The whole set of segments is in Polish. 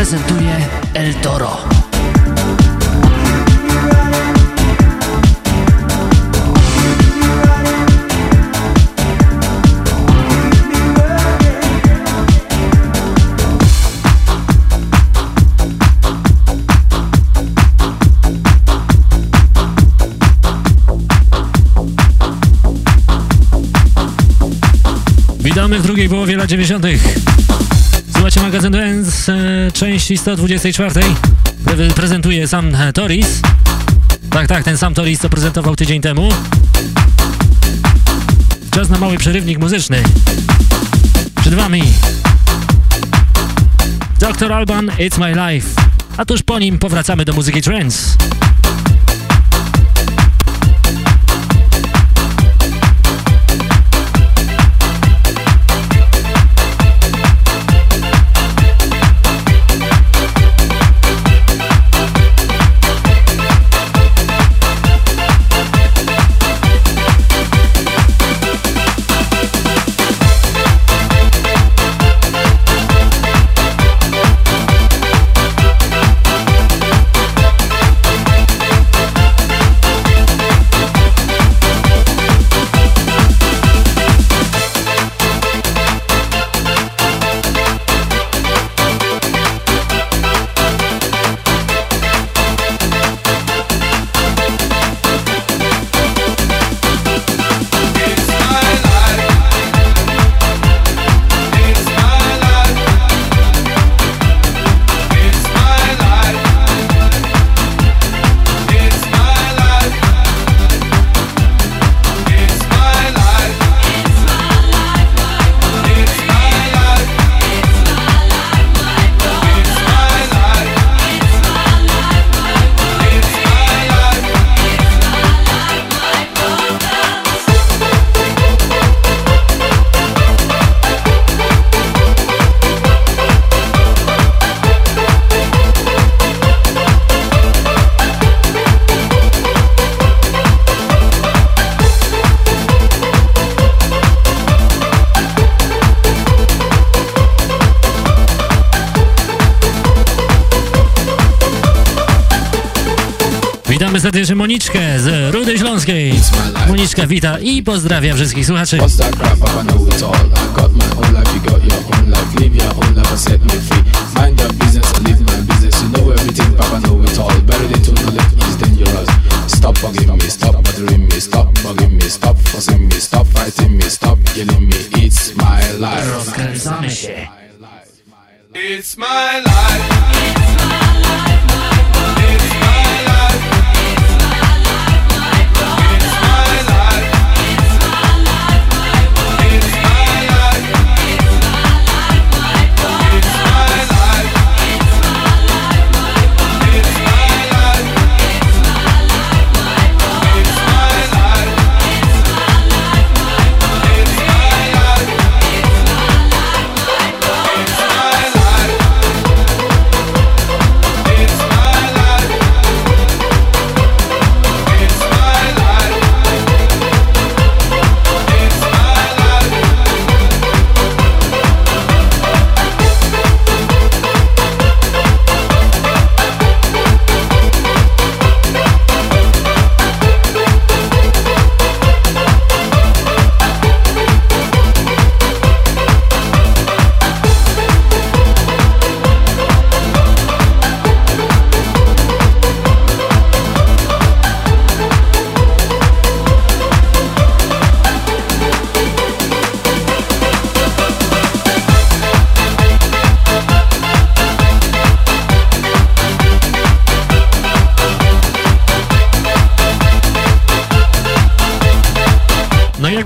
prezentuje El Toro. Witamy w drugiej połowie lat 90. Słuchajcie magazyn Dance, e, części 124. Pre prezentuje sam Toris. Tak, tak, ten sam Toris, co prezentował tydzień temu. Czas na mały przerywnik muzyczny. Przed wami Dr. Alban, It's My Life. A tuż po nim powracamy do muzyki trance. Serdecznie Moniczkę z Rudy Śląskiej. Moniczka wita i pozdrawia wszystkich słuchaczy. Stop bugging me, stop bothering me, stop bugging me, stop me, stop fighting me, stop killing me. It's my life. Rozkręcamy się. It's my life.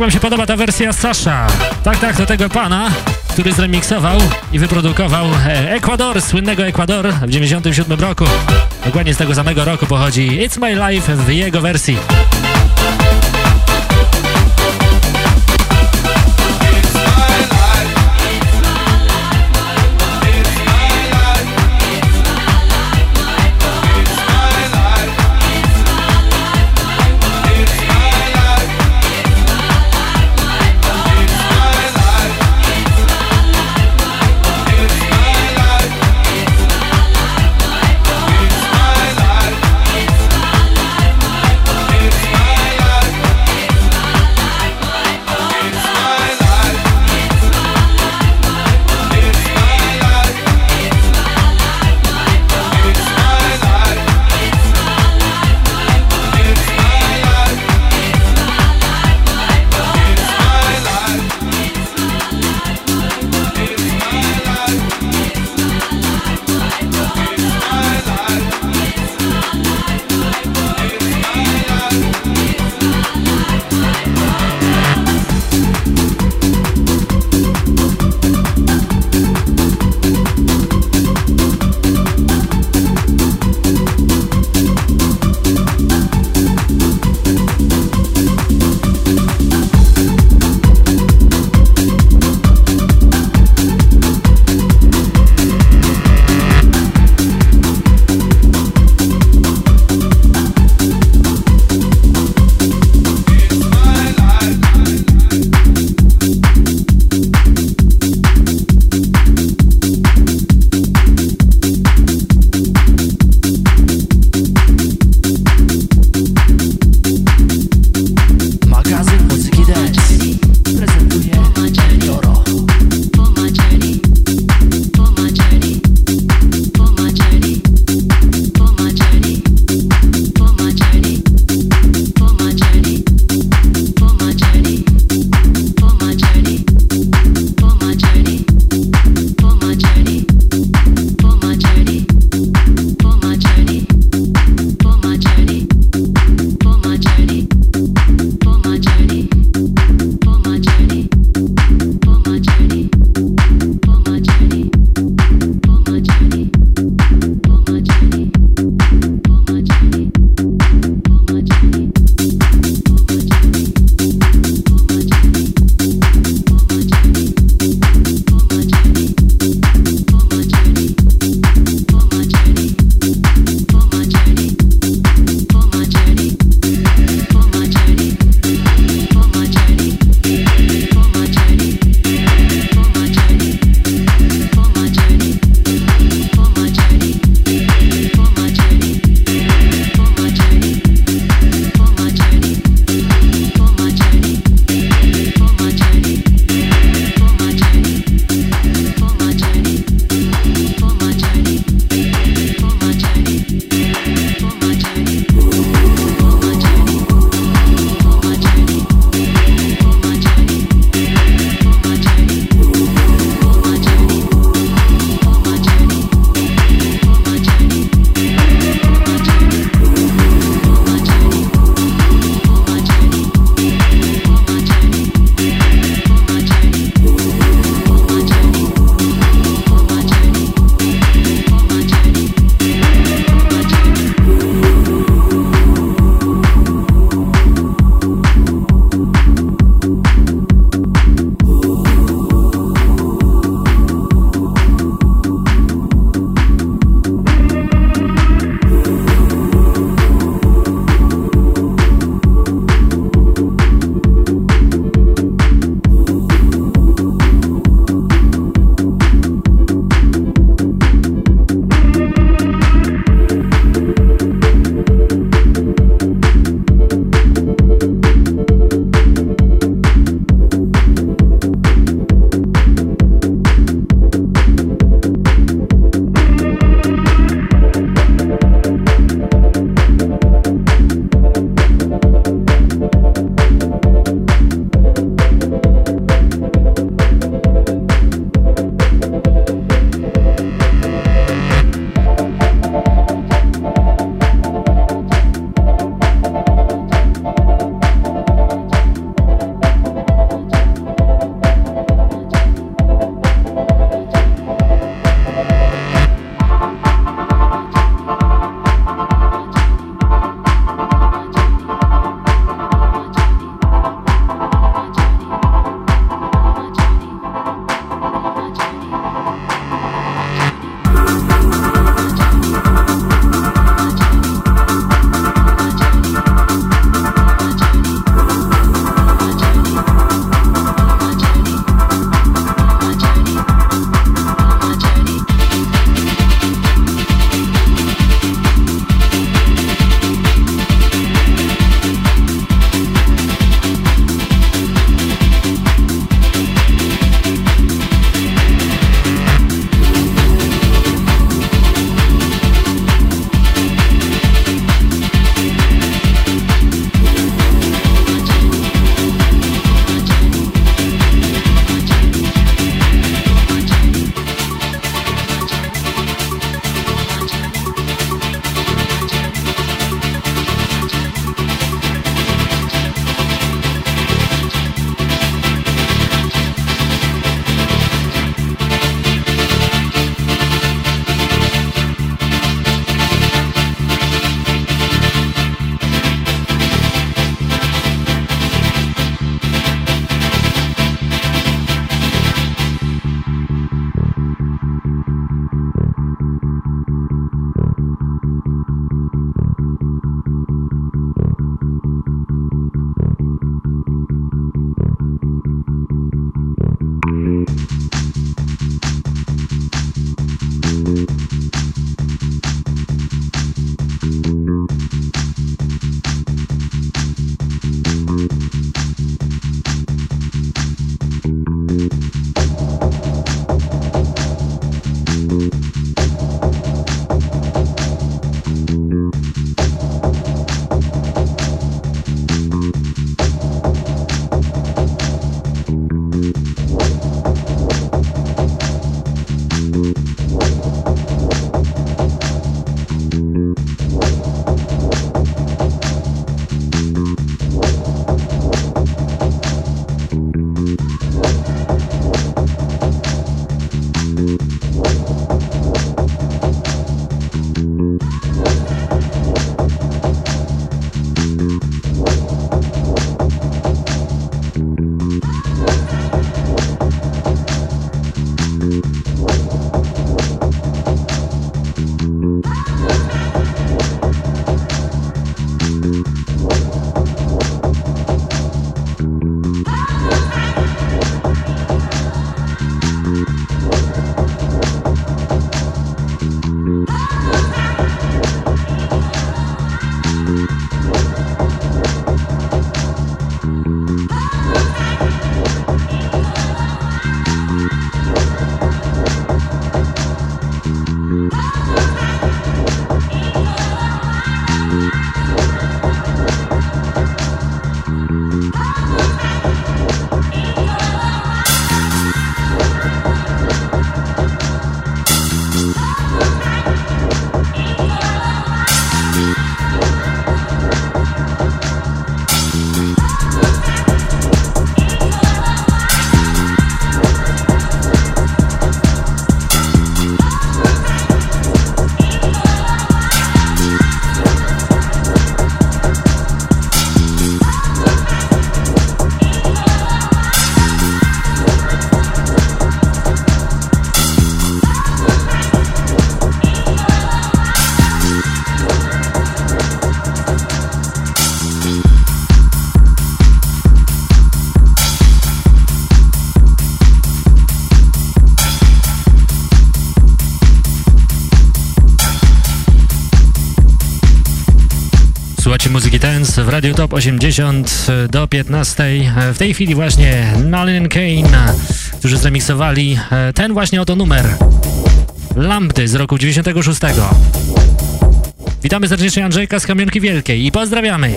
Wam się podoba ta wersja Sasha. Tak, tak, do tego pana, który zremiksował i wyprodukował e, Ekwador, słynnego Ekwador w 97 roku. Dokładnie z tego samego roku pochodzi It's My Life w jego wersji. W Radio Top 80 do 15. W tej chwili właśnie Nolan Kane, którzy zremiksowali e, ten właśnie oto numer. Lampy z roku 96. Witamy serdecznie Andrzejka z Kamionki Wielkiej i pozdrawiamy!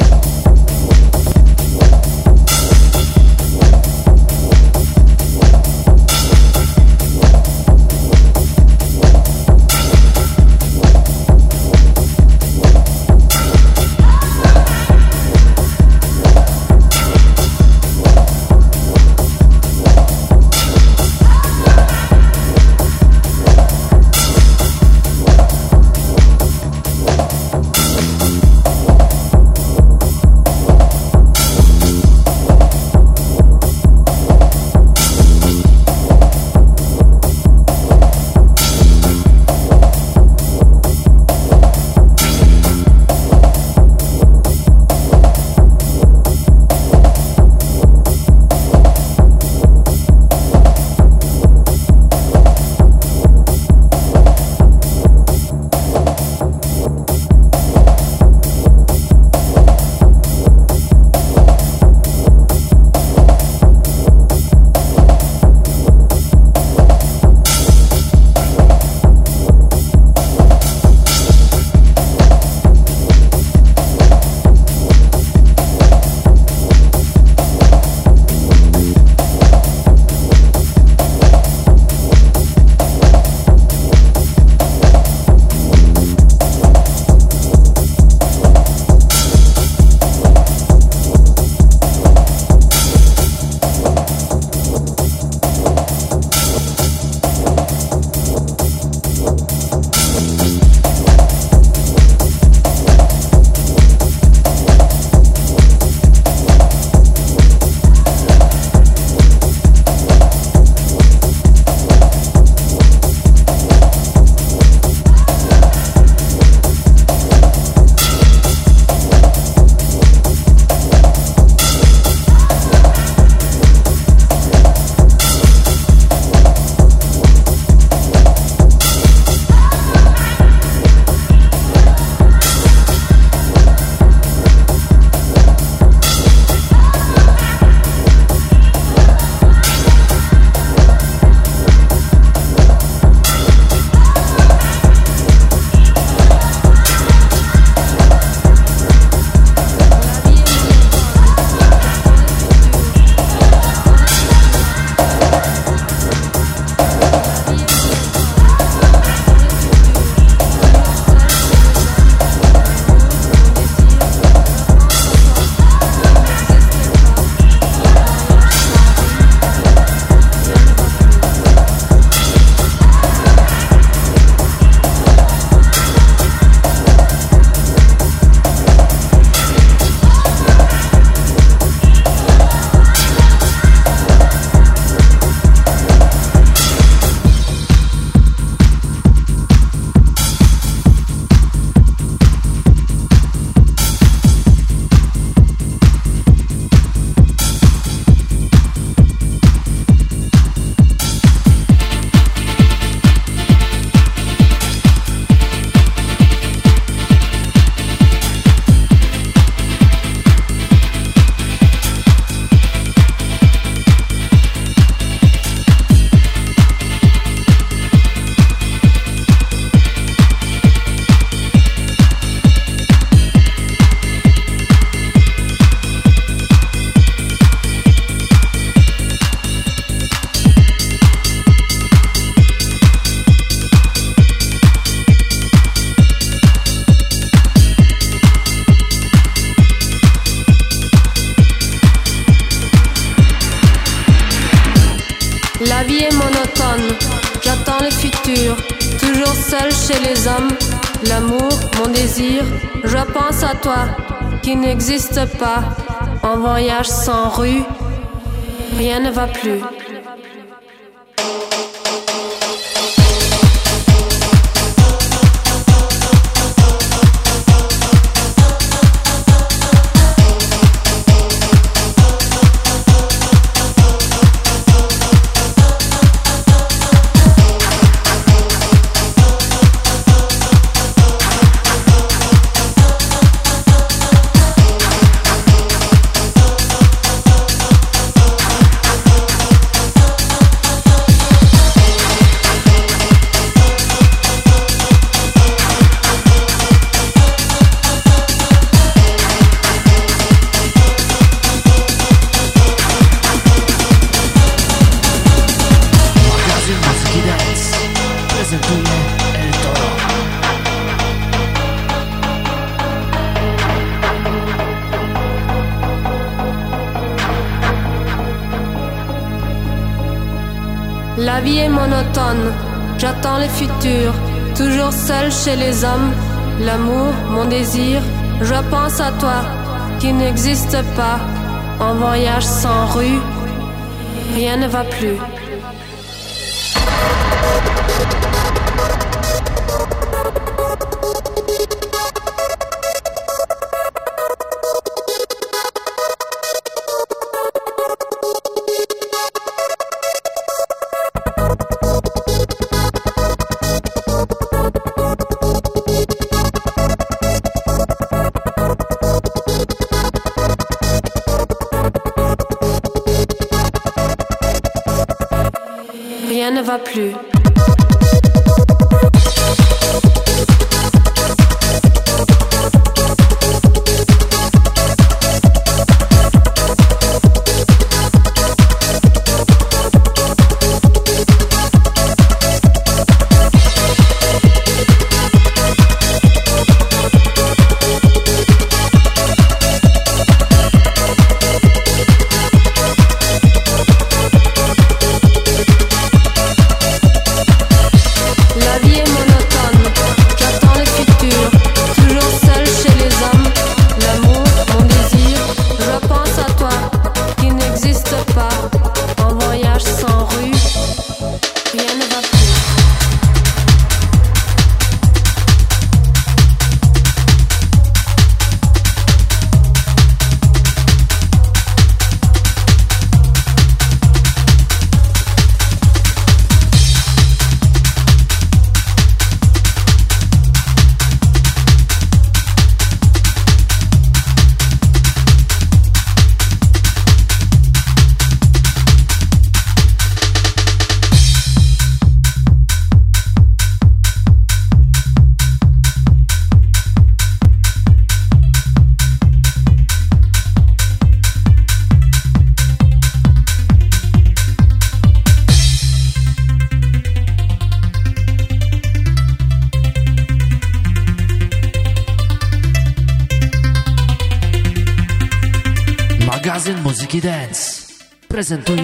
Rien ne va plus. L'amour, mon désir, je pense à toi, qui n'existe pas. En voyage sans rue, rien ne va plus. Plus. apresentou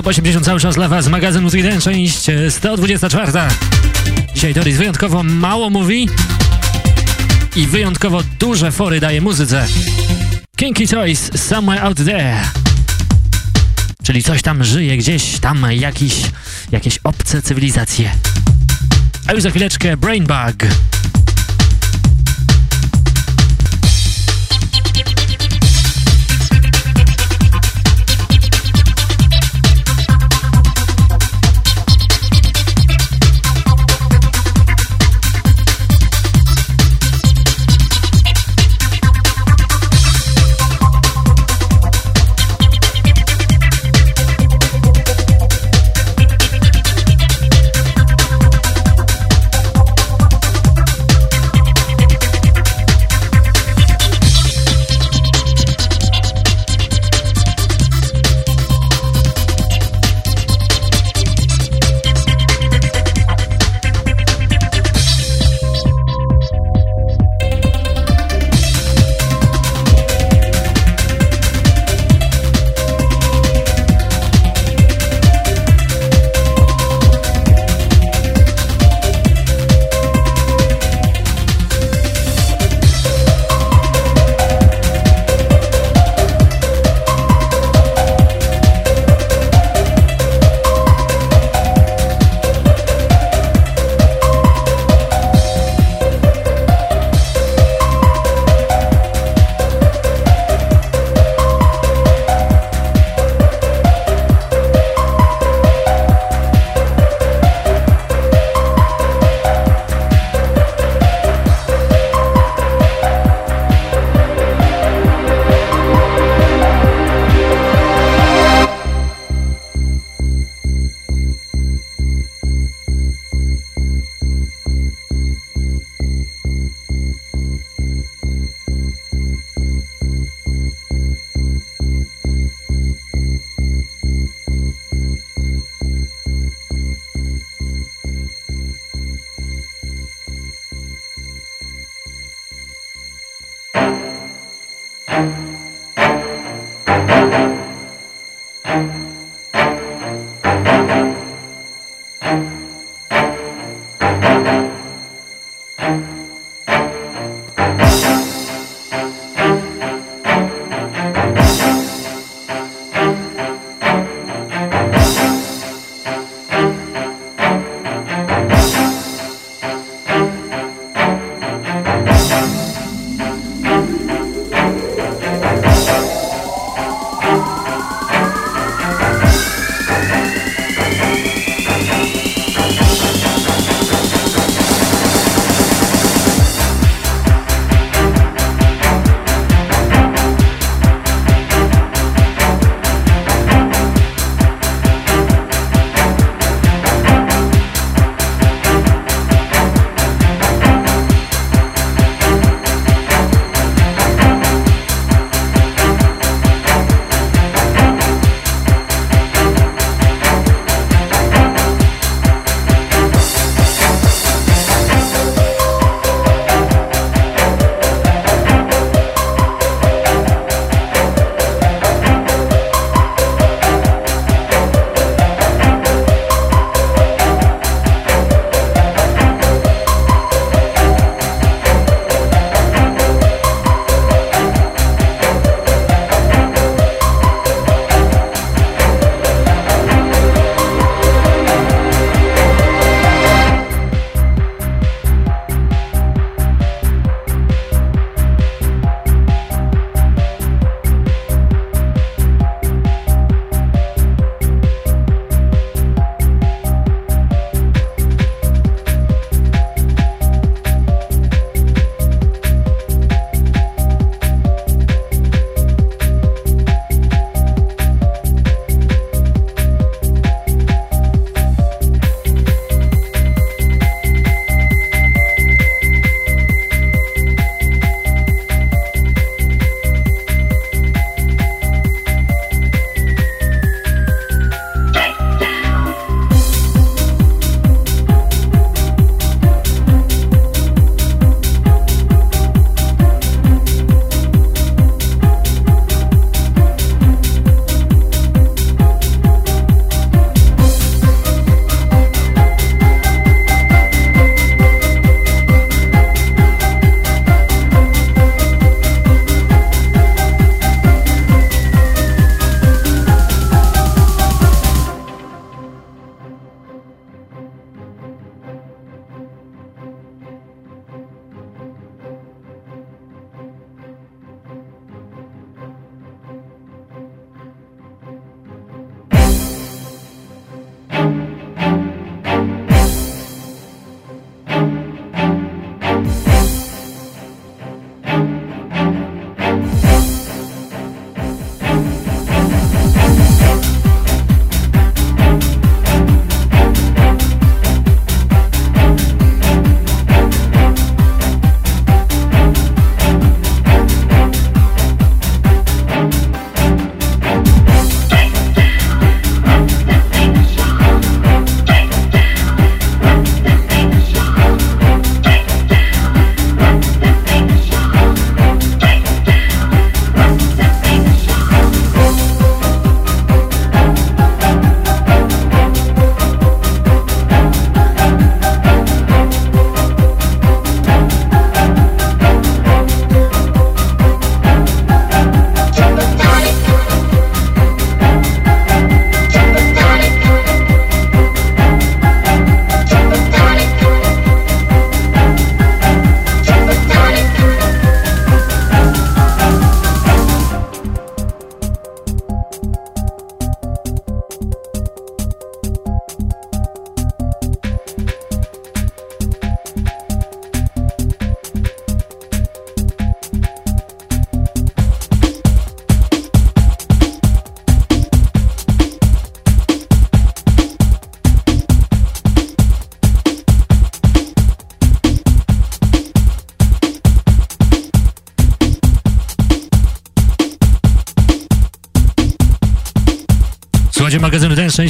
Top 80 cały czas dla Was, magazyn Muzyki część 124. Dzisiaj Doris wyjątkowo mało mówi i wyjątkowo duże fory daje muzyce. Kinky Toys, Somewhere Out There. Czyli coś tam żyje gdzieś, tam jakiś, jakieś obce cywilizacje. A już za chwileczkę Brainbug. składzie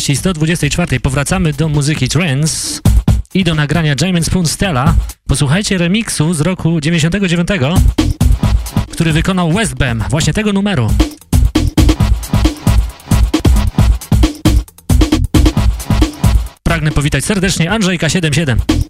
części 124 powracamy do muzyki trance i do nagrania Jamin Spoon Stella. Posłuchajcie remiksu z roku 99, który wykonał Westbam, właśnie tego numeru. Pragnę powitać serdecznie Andrzejka77.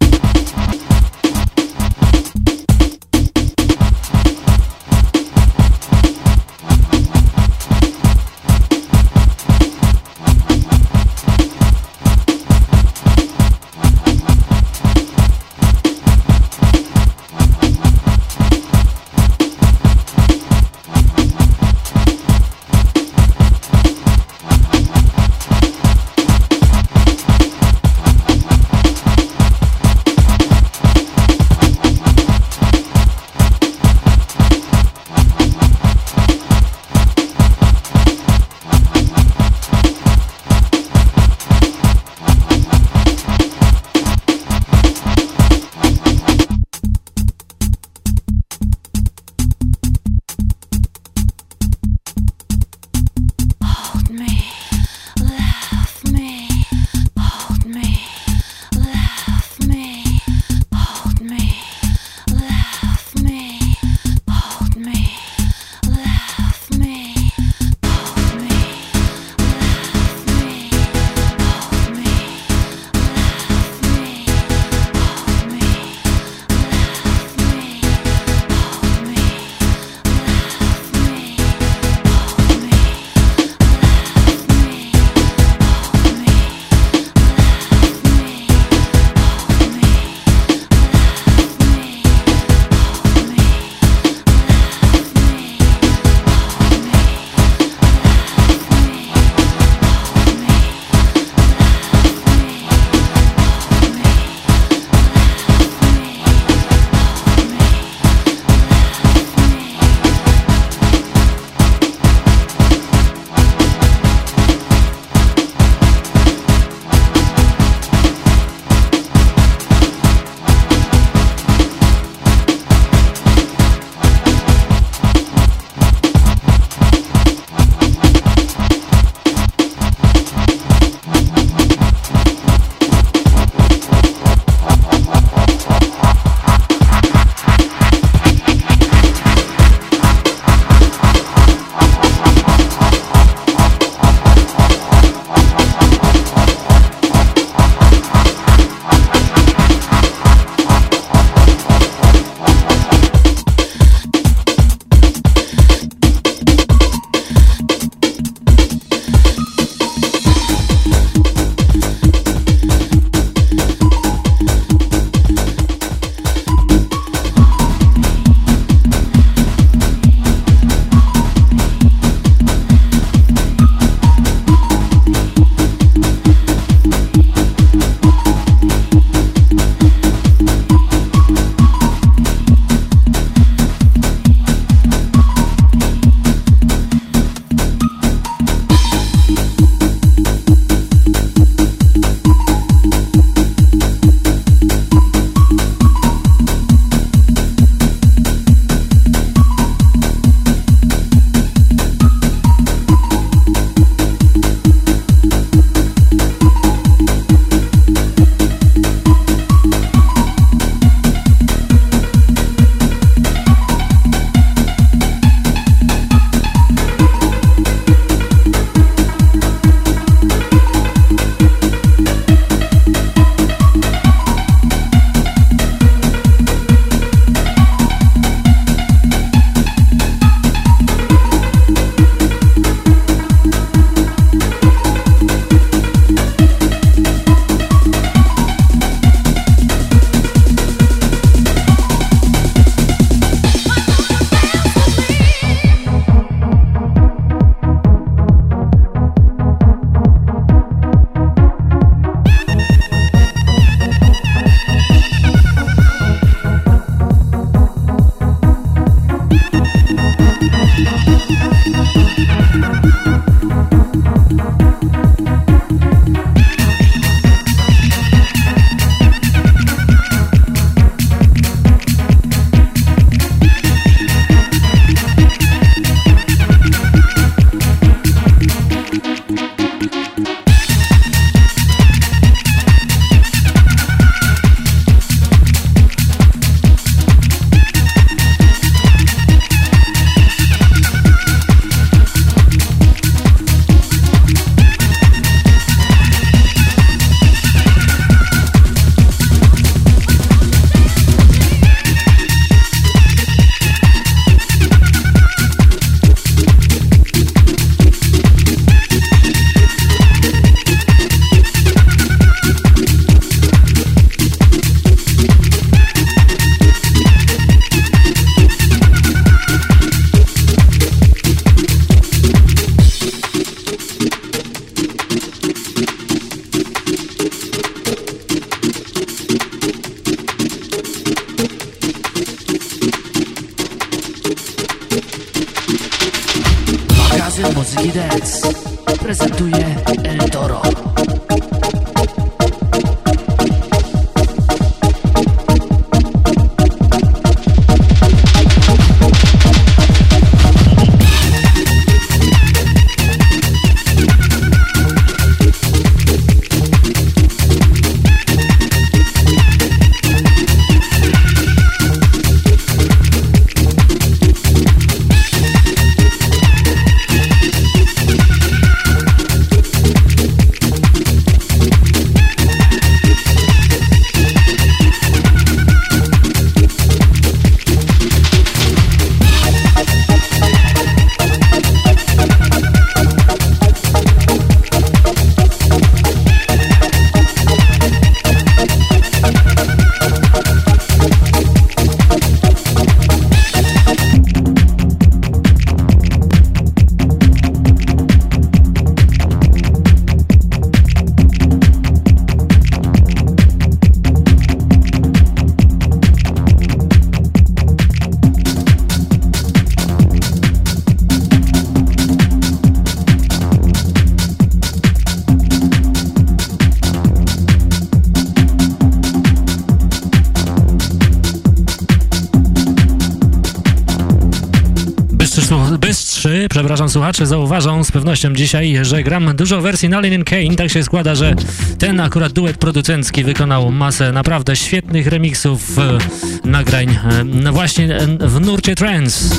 Słuchacze, zauważą z pewnością dzisiaj, że gram dużo wersji Nalin Kane. Tak się składa, że ten akurat duet producencki wykonał masę naprawdę świetnych remixów e, nagrań e, no właśnie e, w nurcie trance.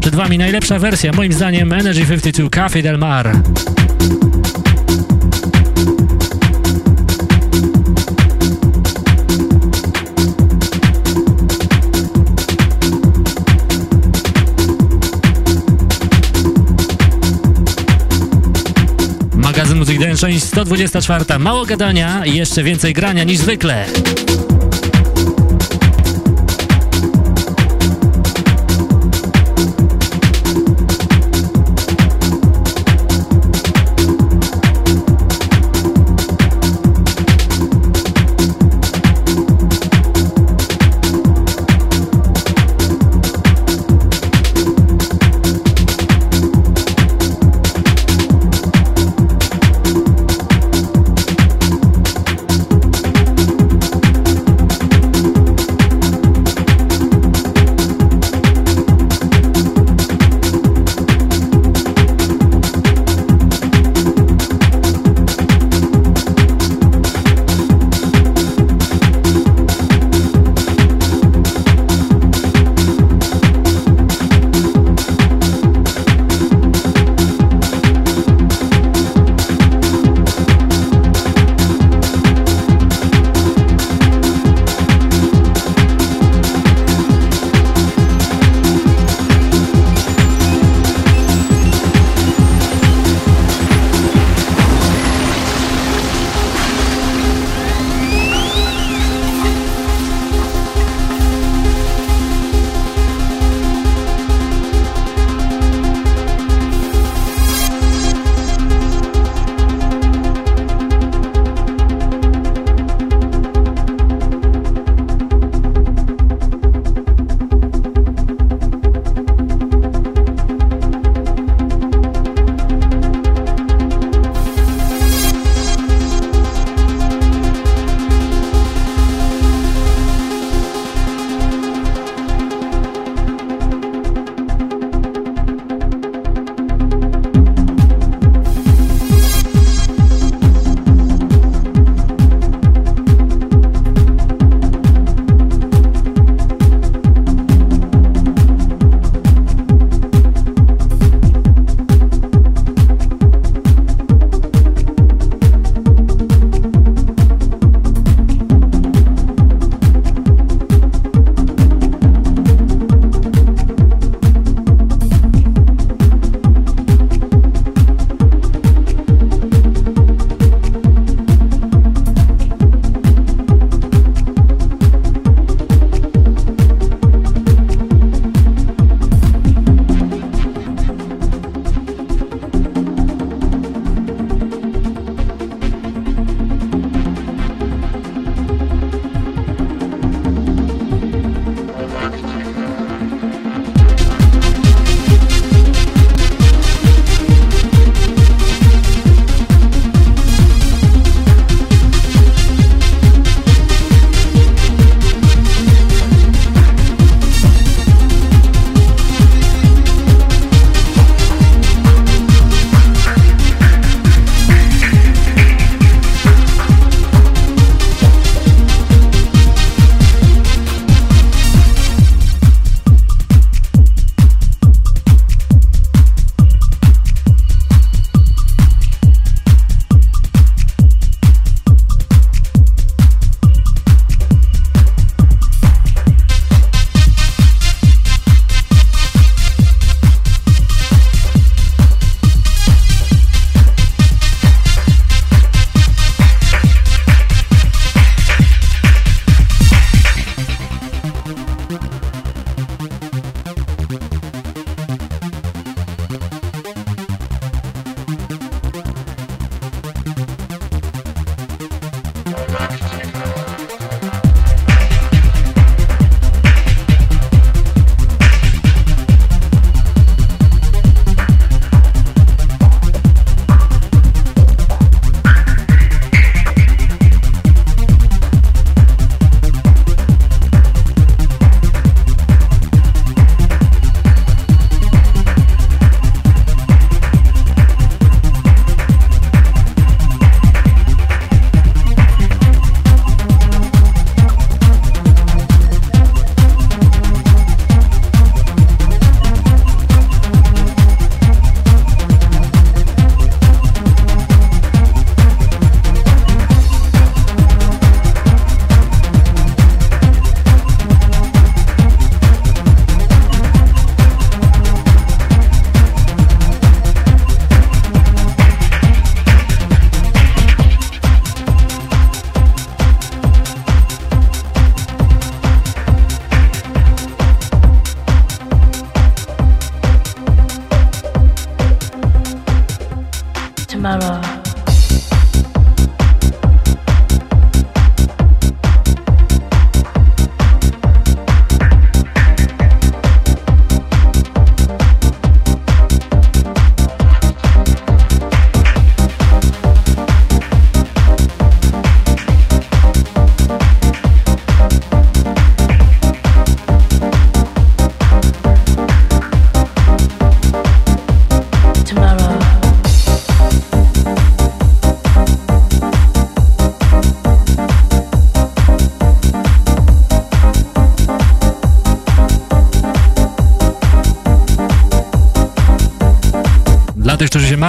Przed wami najlepsza wersja, moim zdaniem, Energy 52 Café Del Mar. Muzyk Dance, część 124. Mało gadania i jeszcze więcej grania niż zwykle.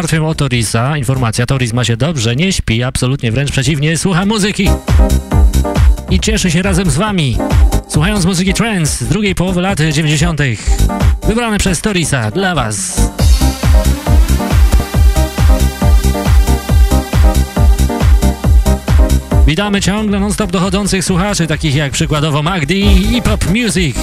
Martwią o Torisa, informacja, Toris ma się dobrze, nie śpi, absolutnie wręcz przeciwnie, słucha muzyki i cieszy się razem z wami, słuchając muzyki trance z drugiej połowy lat 90. Wybrane przez Torisa dla was. Witamy ciągle non-stop dochodzących słuchaczy, takich jak przykładowo Magdi i Pop Music.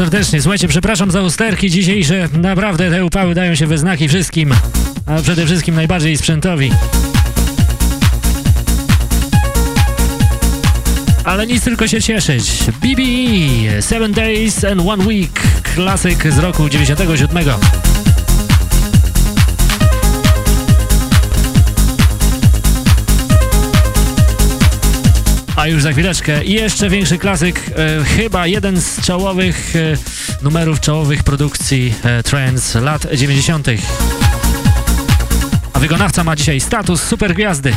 Serdecznie. Słuchajcie, przepraszam za usterki dzisiejsze. Naprawdę te upały dają się we znaki wszystkim, a przede wszystkim najbardziej sprzętowi. Ale nic tylko się cieszyć. BBE, Seven Days and One Week, klasyk z roku 97. A już za chwileczkę jeszcze większy klasyk, e, chyba jeden z czołowych e, numerów czołowych produkcji e, trance lat 90. A wykonawca ma dzisiaj status supergwiazdy.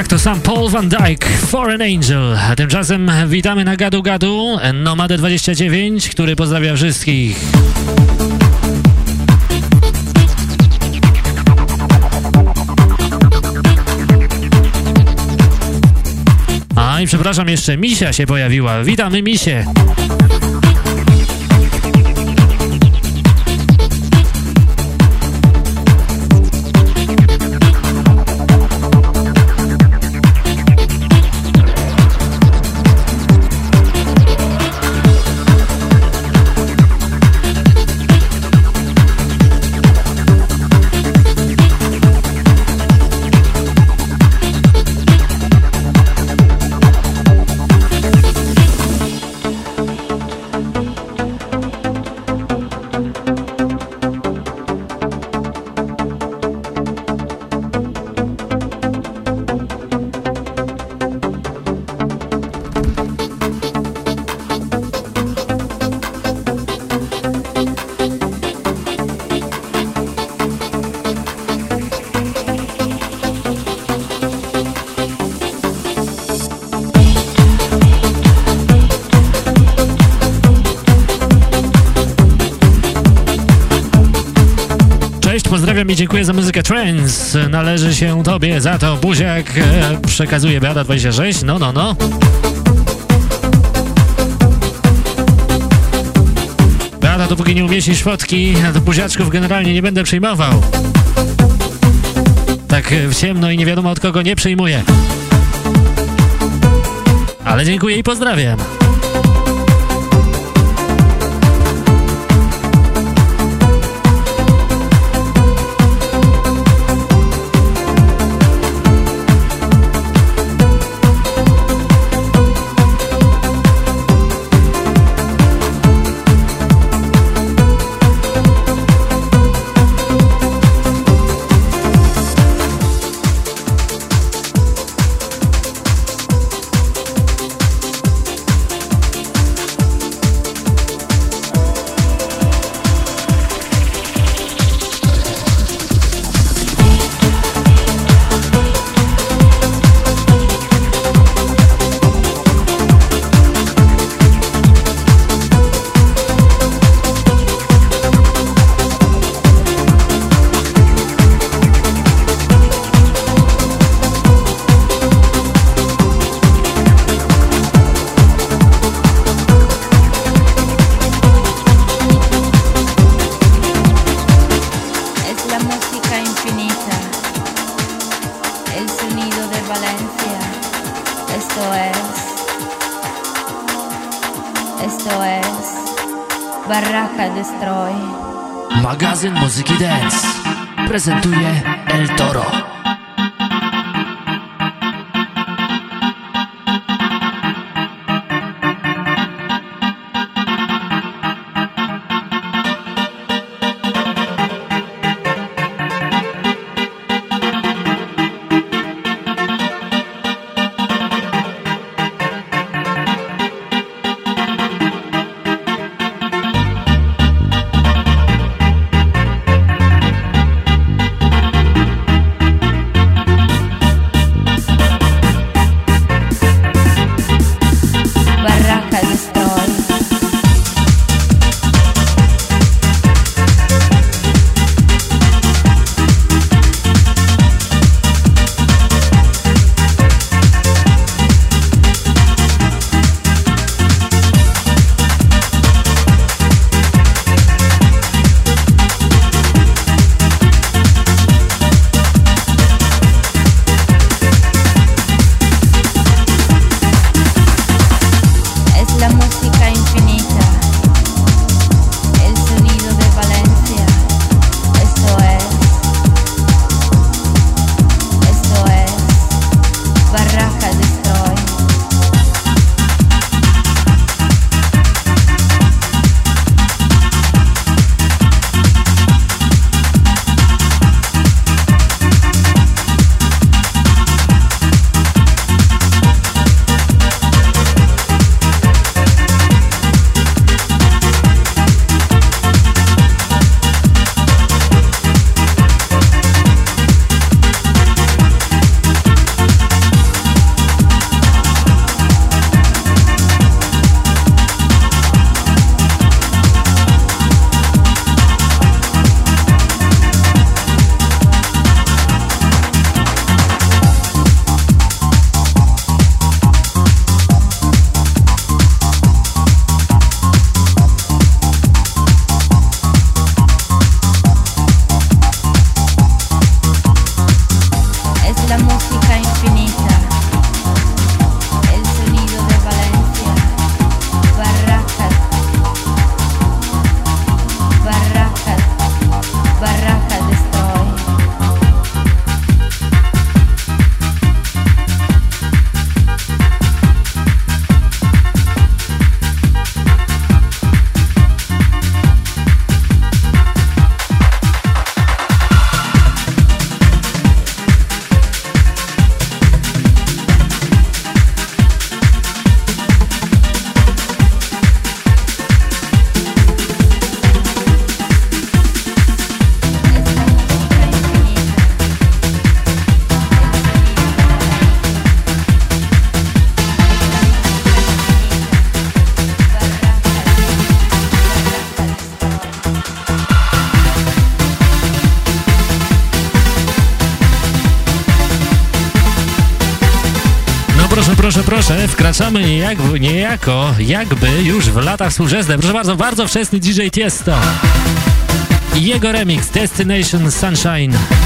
Tak, to sam Paul Van Dyke, Foreign Angel. A tymczasem witamy na Gadu Gadu Nomadę 29, który pozdrawia wszystkich. A i przepraszam, jeszcze Misia się pojawiła. Witamy Misie. Pozdrawiam i dziękuję za muzykę Trance. Należy się tobie za to. Buziak przekazuje Beata 26. No, no, no. Beata, dopóki nie umieścisz fotki, to buziaczków generalnie nie będę przyjmował. Tak w ciemno i nie wiadomo od kogo nie przyjmuję. Ale dziękuję i pozdrawiam. Wkraczamy jak, niejako, jakby już w latach współczesne. Proszę bardzo, bardzo wczesny DJ Tiesto i jego remix Destination Sunshine.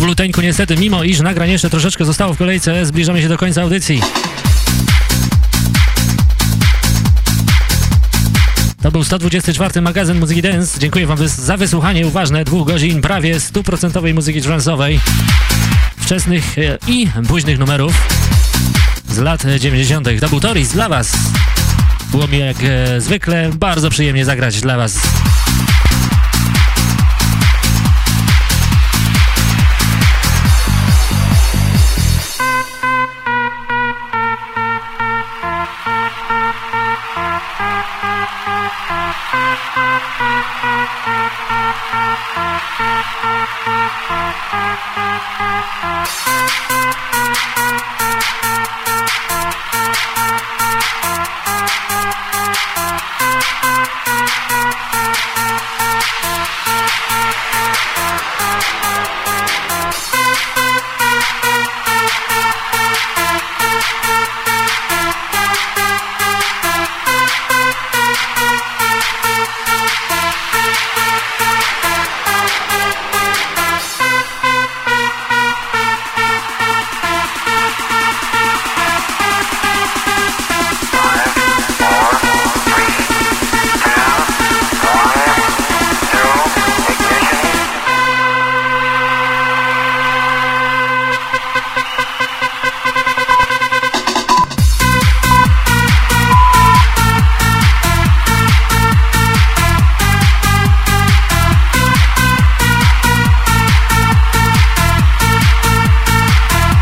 Powoluteńku niestety, mimo iż nagrań jeszcze troszeczkę zostało w kolejce, zbliżamy się do końca audycji. To był 124 magazyn Muzyki Dance. Dziękuję Wam za wysłuchanie uważne dwóch godzin prawie stuprocentowej muzyki transowej, wczesnych e, i późnych numerów z lat 90. To był Toris dla Was. Było mi jak e, zwykle bardzo przyjemnie zagrać dla Was.